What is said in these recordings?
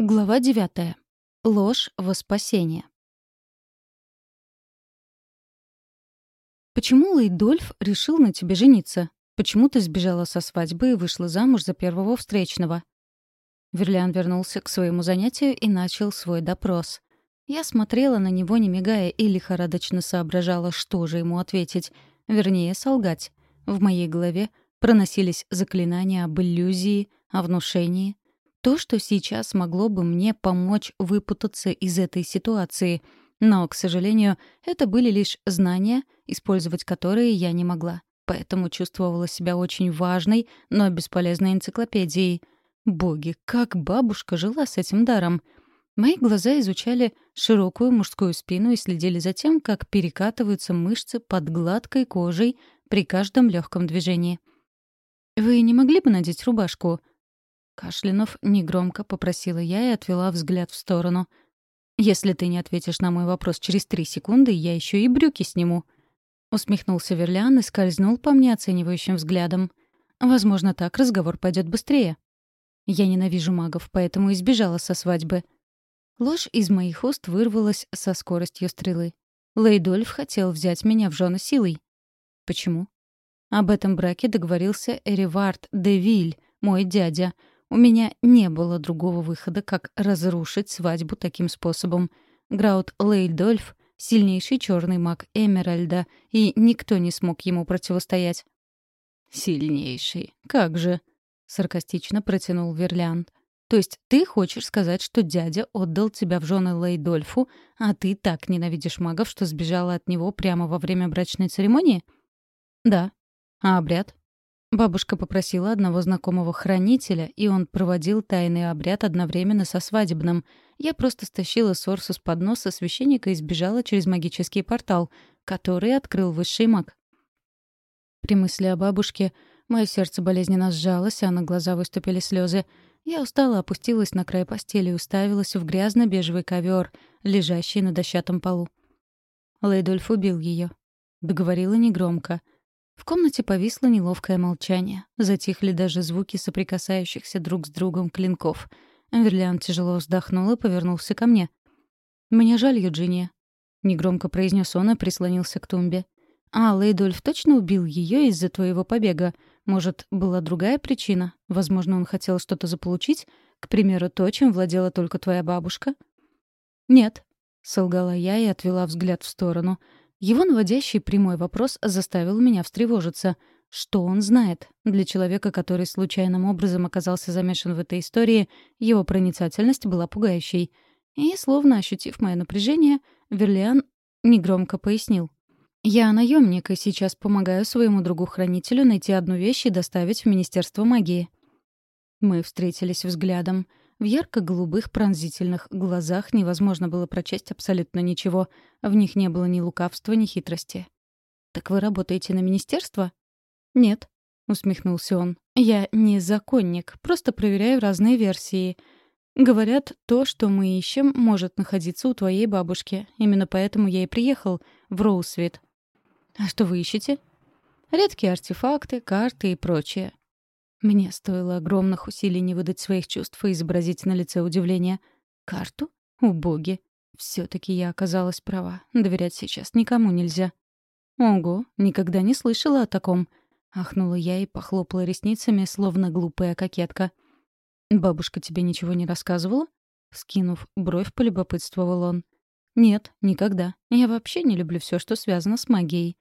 Глава девятая. Ложь во спасение. Почему Лейдольф решил на тебе жениться? Почему ты сбежала со свадьбы и вышла замуж за первого встречного? Верлиан вернулся к своему занятию и начал свой допрос. Я смотрела на него, не мигая, и лихорадочно соображала, что же ему ответить. Вернее, солгать. В моей голове проносились заклинания об иллюзии, о внушении, то, что сейчас могло бы мне помочь выпутаться из этой ситуации. Но, к сожалению, это были лишь знания, использовать которые я не могла. Поэтому чувствовала себя очень важной, но бесполезной энциклопедией. Боги, как бабушка жила с этим даром! Мои глаза изучали широкую мужскую спину и следили за тем, как перекатываются мышцы под гладкой кожей при каждом легком движении. «Вы не могли бы надеть рубашку?» Кашлянув, негромко попросила я и отвела взгляд в сторону. «Если ты не ответишь на мой вопрос через три секунды, я еще и брюки сниму». Усмехнулся Верлян и скользнул по мне оценивающим взглядом. «Возможно, так разговор пойдет быстрее». Я ненавижу магов, поэтому избежала со свадьбы. Ложь из моих уст вырвалась со скоростью стрелы. Лейдольф хотел взять меня в жены силой. Почему? Об этом браке договорился Эривард де Виль, мой дядя — у меня не было другого выхода, как разрушить свадьбу таким способом. Граут Лейдольф — сильнейший черный маг Эмеральда, и никто не смог ему противостоять. «Сильнейший? Как же?» — саркастично протянул Верлянд. «То есть ты хочешь сказать, что дядя отдал тебя в жены Лейдольфу, а ты так ненавидишь магов, что сбежала от него прямо во время брачной церемонии?» «Да. А обряд?» Бабушка попросила одного знакомого хранителя, и он проводил тайный обряд одновременно со свадебным. Я просто стащила сорсу с подноса священника и сбежала через магический портал, который открыл высший маг. При мысли о бабушке мое сердце болезненно сжалось, а на глаза выступили слезы. Я устала, опустилась на край постели и уставилась в грязно-бежевый ковер, лежащий на дощатом полу. Лейдольф убил ее. Договорила негромко — в комнате повисло неловкое молчание. Затихли даже звуки соприкасающихся друг с другом клинков. Верлиан тяжело вздохнул и повернулся ко мне. «Мне жаль, Юджиния», — негромко произнес он и прислонился к тумбе. «А, Лейдольф точно убил ее из-за твоего побега? Может, была другая причина? Возможно, он хотел что-то заполучить? К примеру, то, чем владела только твоя бабушка?» «Нет», — солгала я и отвела взгляд в сторону — его наводящий прямой вопрос заставил меня встревожиться. Что он знает? Для человека, который случайным образом оказался замешан в этой истории, его проницательность была пугающей. И, словно ощутив мое напряжение, Верлиан негромко пояснил. «Я наемник и сейчас помогаю своему другу-хранителю найти одну вещь и доставить в Министерство магии». Мы встретились взглядом. В ярко-голубых пронзительных глазах невозможно было прочесть абсолютно ничего. В них не было ни лукавства, ни хитрости. «Так вы работаете на министерство?» «Нет», — усмехнулся он. «Я не законник, просто проверяю разные версии. Говорят, то, что мы ищем, может находиться у твоей бабушки. Именно поэтому я и приехал в Роусвит». «А что вы ищете?» «Редкие артефакты, карты и прочее. Мне стоило огромных усилий не выдать своих чувств и изобразить на лице удивление. Карту? О, боги! Все-таки я оказалась права. Доверять сейчас никому нельзя. Ого, никогда не слышала о таком. Ахнула я и похлопала ресницами, словно глупая кокетка. «Бабушка тебе ничего не рассказывала?» Скинув бровь, полюбопытствовал он. «Нет, никогда. Я вообще не люблю все, что связано с магией.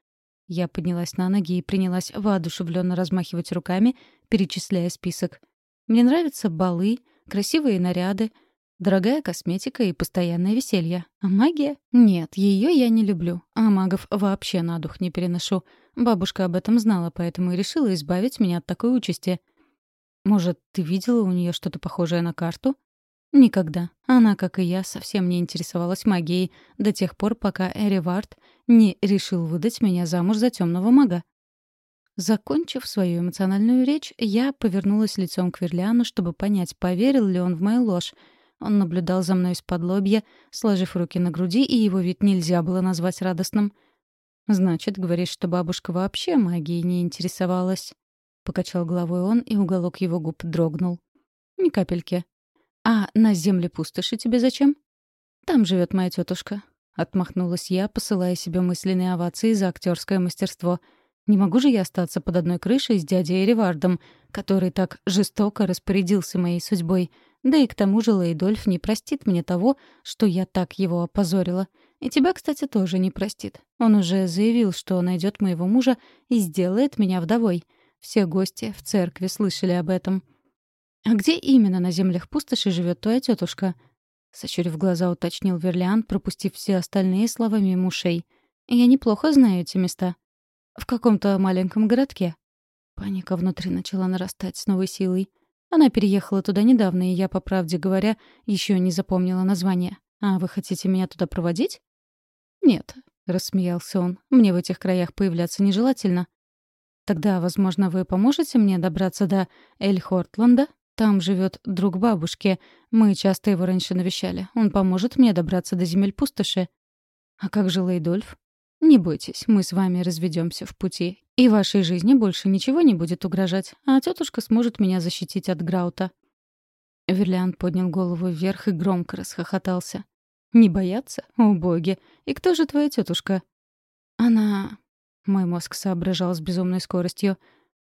Я поднялась на ноги и принялась воодушевленно размахивать руками, перечисляя список. Мне нравятся балы, красивые наряды, дорогая косметика и постоянное веселье. А магия? Нет, ее я не люблю. А магов вообще на дух не переношу. Бабушка об этом знала, поэтому и решила избавить меня от такой участи. Может, ты видела у нее что-то похожее на карту? Никогда. Она, как и я, совсем не интересовалась магией до тех пор, пока Эривард не решил выдать меня замуж за темного мага. Закончив свою эмоциональную речь, я повернулась лицом к Верлиану, чтобы понять, поверил ли он в мою ложь. Он наблюдал за мной из-под лобья, сложив руки на груди, и его вид нельзя было назвать радостным. «Значит, говоришь, что бабушка вообще магией не интересовалась?» Покачал головой он, и уголок его губ дрогнул. «Ни капельки. «А на земле пустоши тебе зачем?» «Там живет моя тетушка», — отмахнулась я, посылая себе мысленные овации за актерское мастерство. «Не могу же я остаться под одной крышей с дядей Эривардом, который так жестоко распорядился моей судьбой. Да и к тому же Лейдольф не простит мне того, что я так его опозорила. И тебя, кстати, тоже не простит. Он уже заявил, что найдет моего мужа и сделает меня вдовой. Все гости в церкви слышали об этом. «А где именно на землях пустоши живет твоя тетушка? Сочурив глаза, уточнил Верлиан, пропустив все остальные слова мимо ушей. «Я неплохо знаю эти места. В каком-то маленьком городке». Паника внутри начала нарастать с новой силой. Она переехала туда недавно, и я, по правде говоря, еще не запомнила название. «А вы хотите меня туда проводить?» «Нет», — рассмеялся он, — «мне в этих краях появляться нежелательно». «Тогда, возможно, вы поможете мне добраться до Эль-Хортланда? Там живет друг бабушки. Мы часто его раньше навещали. Он поможет мне добраться до земель пустоши». «А как же Лейдольф?» «Не бойтесь, мы с вами разведемся в пути, и вашей жизни больше ничего не будет угрожать, а тетушка сможет меня защитить от Граута». Верлиан поднял голову вверх и громко расхохотался. Не бояться? О, боги! И кто же твоя тетушка? Она... Мой мозг соображал с безумной скоростью.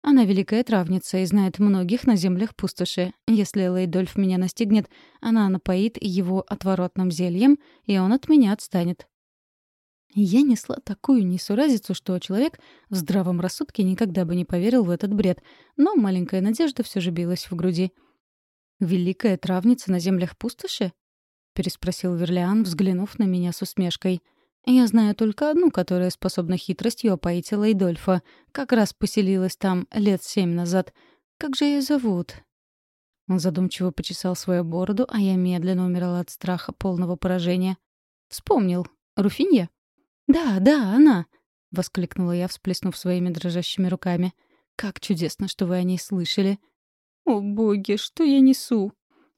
Она великая травница и знает многих на землях пустоши. Если Лейдольф меня настигнет, она напоит его отворотным зельем, и он от меня отстанет. Я несла такую несуразицу, что человек в здравом рассудке никогда бы не поверил в этот бред, но маленькая надежда все же билась в груди. «Великая травница на землях пустоши? переспросил Верлиан, взглянув на меня с усмешкой. «Я знаю только одну, которая способна хитростью опоить Лейдольфа. Как раз поселилась там лет семь назад. Как же ее зовут?» Он задумчиво почесал свою бороду, а я медленно умирала от страха полного поражения. «Вспомнил. Руфинья?» «Да, да, она!» — воскликнула я, всплеснув своими дрожащими руками. «Как чудесно, что вы о ней слышали!» «О, боги, что я несу!»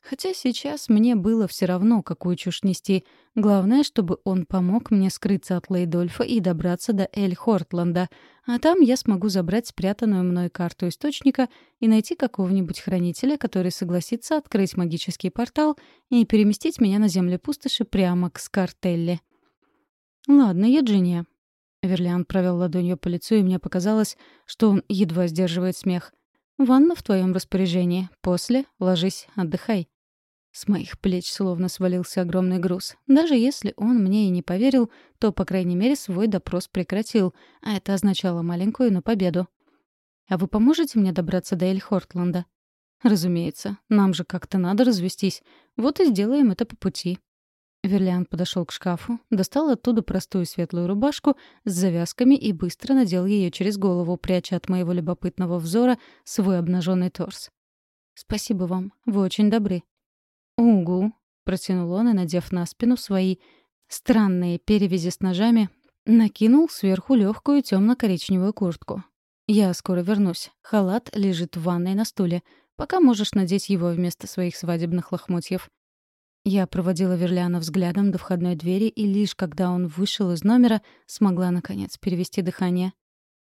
Хотя сейчас мне было все равно, какую чушь нести. Главное, чтобы он помог мне скрыться от Лейдольфа и добраться до Эль-Хортланда. А там я смогу забрать спрятанную мной карту Источника и найти какого-нибудь хранителя, который согласится открыть магический портал и переместить меня на земле пустоши прямо к Скартелле. «Ладно, Еджиния». Верлиан провел ладонью по лицу, и мне показалось, что он едва сдерживает смех. «Ванна в твоем распоряжении. После ложись, отдыхай». С моих плеч словно свалился огромный груз. Даже если он мне и не поверил, то, по крайней мере, свой допрос прекратил, а это означало маленькую, но победу. «А вы поможете мне добраться до Эль-Хортланда?» «Разумеется. Нам же как-то надо развестись. Вот и сделаем это по пути». Верлиан подошел к шкафу, достал оттуда простую светлую рубашку с завязками и быстро надел ее через голову, пряча от моего любопытного взора свой обнаженный торс. «Спасибо вам. Вы очень добры», «Угу», — протянул он и, надев на спину свои странные перевязи с ножами, накинул сверху легкую темно-коричневую куртку. «Я скоро вернусь. Халат лежит в ванной на стуле. Пока можешь надеть его вместо своих свадебных лохмотьев». Я проводила Верляна взглядом до входной двери, и лишь когда он вышел из номера, смогла, наконец, перевести дыхание.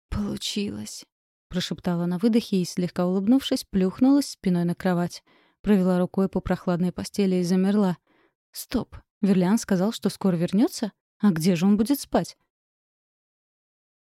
«Получилось», — прошептала на выдохе и, слегка улыбнувшись, плюхнулась спиной на кровать. Провела рукой по прохладной постели и замерла. Стоп. Верлян сказал, что скоро вернется? А где же он будет спать?